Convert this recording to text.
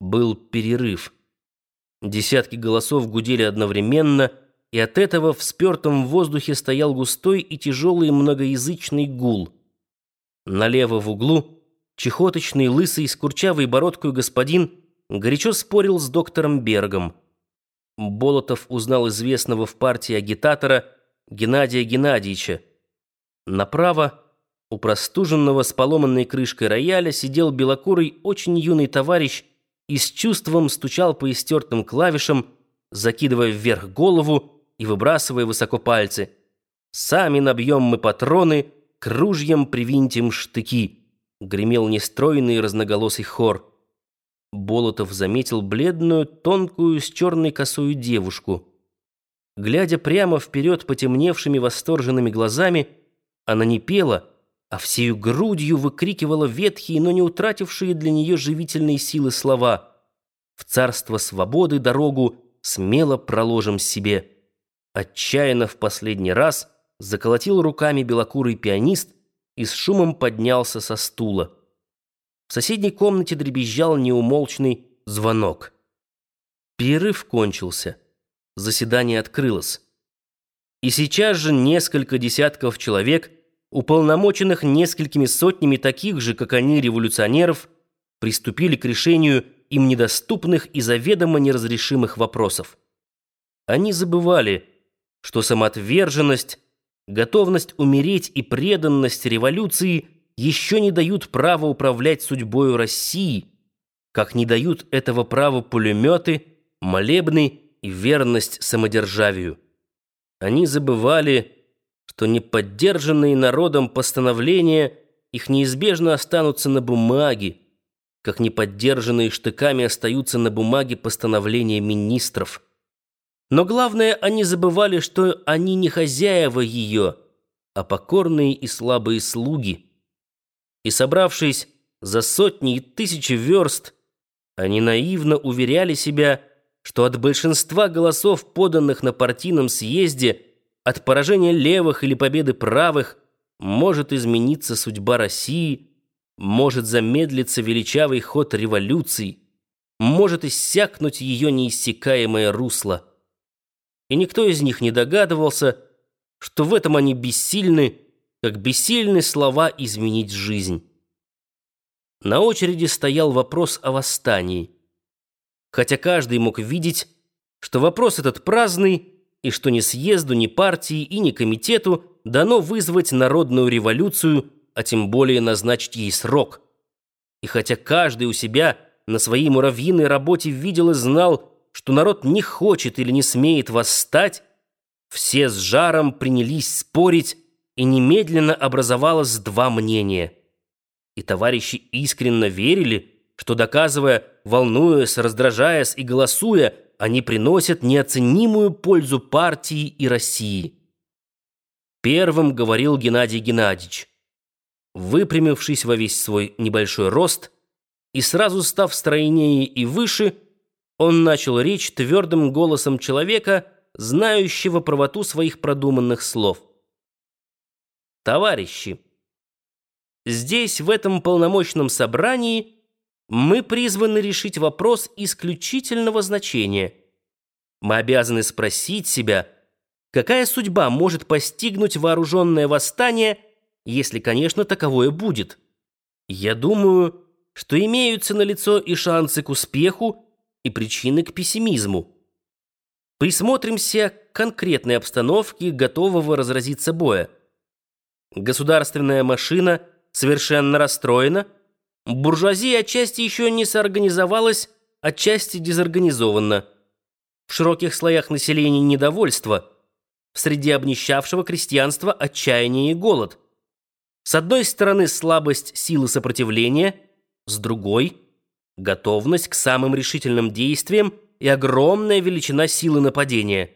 Был перерыв. Десятки голосов гудели одновременно, и от этого в спертом воздухе стоял густой и тяжелый многоязычный гул. Налево в углу чехоточный, лысый, с курчавой бородкой господин горячо спорил с доктором Бергом. Болотов узнал известного в партии агитатора Геннадия Геннадьевича. Направо, у простуженного с поломанной крышкой рояля, сидел белокурый, очень юный товарищ и с чувством стучал по истертым клавишам, закидывая вверх голову и выбрасывая высоко пальцы. «Сами набьем мы патроны, к ружьям привинтим штыки», — гремел нестройный разноголосый хор. Болотов заметил бледную, тонкую, с черной косою девушку. Глядя прямо вперед потемневшими восторженными глазами, она не пела, а всею грудью выкрикивала ветхие, но не утратившие для нее живительные силы слова. «В царство свободы дорогу смело проложим себе». Отчаянно в последний раз заколотил руками белокурый пианист и с шумом поднялся со стула. В соседней комнате дребезжал неумолчный звонок. Перерыв кончился. Заседание открылось. И сейчас же несколько десятков человек, уполномоченных несколькими сотнями таких же, как они, революционеров, приступили к решению им недоступных и заведомо неразрешимых вопросов. Они забывали, что самоотверженность, готовность умереть и преданность революции – еще не дают права управлять судьбою России, как не дают этого права пулеметы, молебны и верность самодержавию. Они забывали, что неподдержанные народом постановления их неизбежно останутся на бумаге, как неподдержанные штыками остаются на бумаге постановления министров. Но главное, они забывали, что они не хозяева ее, а покорные и слабые слуги – и, собравшись за сотни и тысячи верст, они наивно уверяли себя, что от большинства голосов, поданных на партийном съезде, от поражения левых или победы правых, может измениться судьба России, может замедлиться величавый ход революции, может иссякнуть ее неиссякаемое русло. И никто из них не догадывался, что в этом они бессильны, как бессильны слова изменить жизнь. На очереди стоял вопрос о восстании. Хотя каждый мог видеть, что вопрос этот праздный, и что ни съезду, ни партии и ни комитету дано вызвать народную революцию, а тем более назначить ей срок. И хотя каждый у себя на своей муравьиной работе видел и знал, что народ не хочет или не смеет восстать, все с жаром принялись спорить, и немедленно образовалось два мнения. И товарищи искренне верили, что, доказывая, волнуясь, раздражаясь и голосуя, они приносят неоценимую пользу партии и России. Первым говорил Геннадий Геннадьевич. Выпрямившись во весь свой небольшой рост и сразу став стройнее и выше, он начал речь твердым голосом человека, знающего правоту своих продуманных слов. Товарищи, здесь, в этом полномочном собрании, мы призваны решить вопрос исключительного значения. Мы обязаны спросить себя, какая судьба может постигнуть вооруженное восстание, если, конечно, таковое будет. Я думаю, что имеются налицо и шансы к успеху, и причины к пессимизму. Присмотримся к конкретной обстановке готового разразиться боя. Государственная машина совершенно расстроена. Буржуазия отчасти еще не соорганизовалась, отчасти дезорганизована. В широких слоях населения недовольство, в среде обнищавшего крестьянства отчаяние и голод. С одной стороны слабость силы сопротивления, с другой – готовность к самым решительным действиям и огромная величина силы нападения –